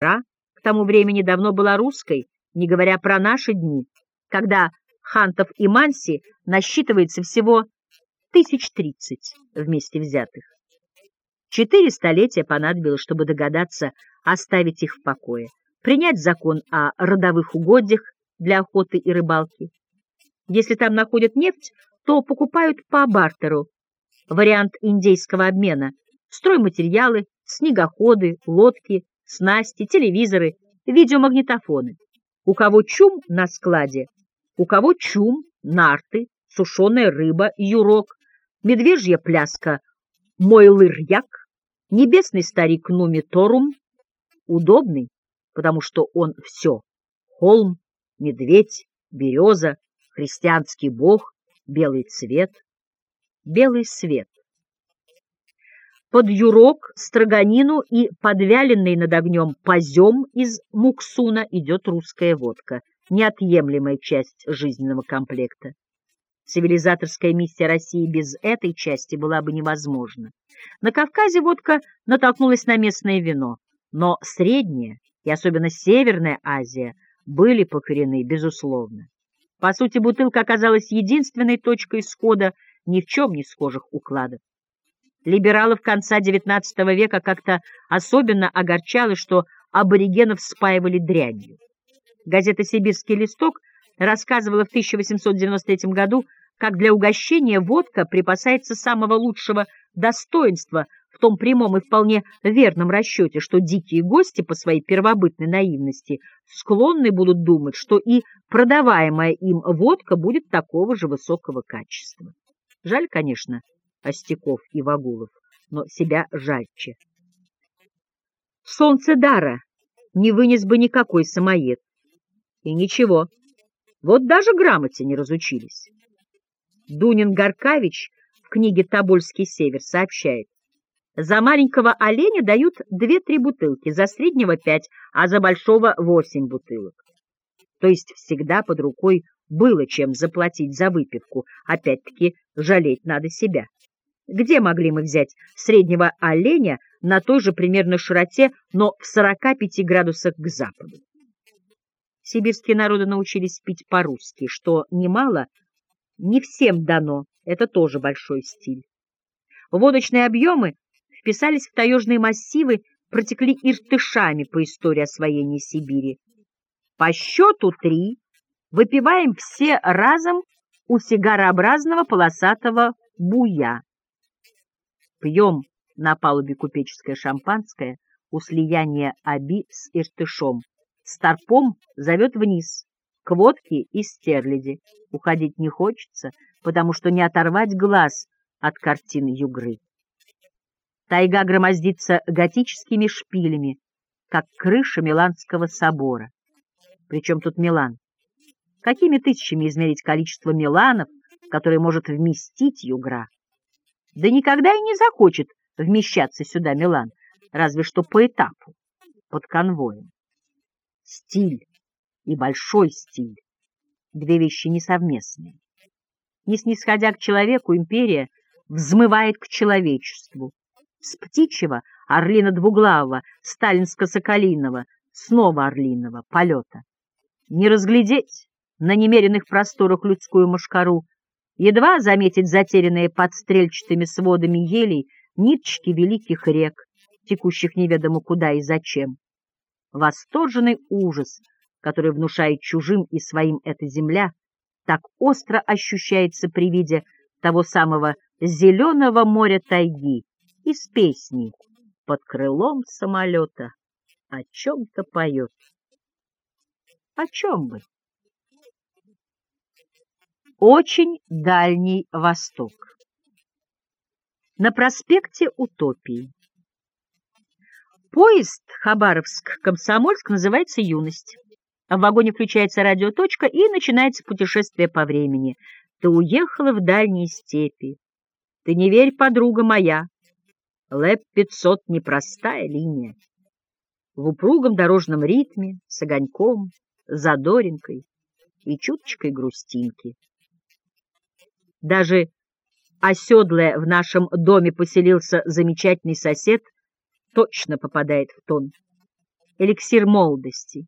к тому времени давно была русской, не говоря про наши дни, когда хантов и манси насчитывается всего тысяч тридцать вместе взятых. Четыре столетия понадобилось, чтобы догадаться оставить их в покое, принять закон о родовых угодьях для охоты и рыбалки. Если там находят нефть, то покупают по бартеру, вариант индейского обмена, стройматериалы, снегоходы, лодки, снасти, телевизоры, видеомагнитофоны. У кого чум на складе, у кого чум, нарты, сушеная рыба, юрок, медвежья пляска, мойлырьяк, небесный старик Нуми Торум, удобный, потому что он все — холм, медведь, береза, христианский бог, белый цвет, белый свет. Под юрок, строганину и подвяленный над огнем позем из муксуна идет русская водка, неотъемлемая часть жизненного комплекта. Цивилизаторская миссия России без этой части была бы невозможна. На Кавказе водка натолкнулась на местное вино, но Средняя и особенно Северная Азия были покорены, безусловно. По сути, бутылка оказалась единственной точкой исхода ни в чем не схожих укладов. Либералов конца XIX века как-то особенно огорчало, что аборигенов спаивали дрянью. Газета «Сибирский листок» рассказывала в 1893 году, как для угощения водка припасается самого лучшего достоинства в том прямом и вполне верном расчете, что дикие гости по своей первобытной наивности склонны будут думать, что и продаваемая им водка будет такого же высокого качества. Жаль, конечно, Остяков и Вагулов, но себя жальче. Солнце дара не вынес бы никакой самоед. И ничего, вот даже грамоте не разучились. Дунин-Горкавич в книге «Тобольский север» сообщает, за маленького оленя дают две-три бутылки, за среднего пять, а за большого восемь бутылок. То есть всегда под рукой было чем заплатить за выпивку, опять-таки жалеть надо себя. Где могли мы взять среднего оленя на той же примерно широте, но в 45 градусах к западу? Сибирские народы научились пить по-русски, что немало, не всем дано, это тоже большой стиль. Водочные объемы вписались в таежные массивы, протекли иртышами по истории освоения Сибири. По счету три выпиваем все разом у сигарообразного полосатого буя. Пьем на палубе купеческое шампанское у слияния Аби с Иртышом. Старпом зовет вниз, к водке и стерляди. Уходить не хочется, потому что не оторвать глаз от картины Югры. Тайга громоздится готическими шпилями, как крыша Миланского собора. Причем тут Милан? Какими тысячами измерить количество Миланов, которые может вместить Югра? Да никогда и не захочет вмещаться сюда Милан, разве что по этапу, под конвоем. Стиль и большой стиль — две вещи несовместные. Не снисходя к человеку, империя взмывает к человечеству. С птичьего, орлина-двуглавого, сталинско-соколиного, снова орлиного полета. Не разглядеть на немеренных просторах людскую машкару едва заметить затерянные под стрельчатыми сводами елей ниточки великих рек, текущих неведомо куда и зачем. Восторженный ужас, который внушает чужим и своим эта земля, так остро ощущается при виде того самого зеленого моря тайги из песни под крылом самолета о чем-то поет. О чем бы? Очень дальний Восток. На проспекте Утопии. Поезд Хабаровск-Комсомольск называется «Юность». В вагоне включается радиоточка, и начинается путешествие по времени. Ты уехала в дальние степи. Ты не верь, подруга моя. ЛЭП-500 — непростая линия. В упругом дорожном ритме, с огоньком, задоринкой и чуточкой грустинки. Даже оседлая в нашем доме поселился замечательный сосед, точно попадает в тон. эликсир молодости.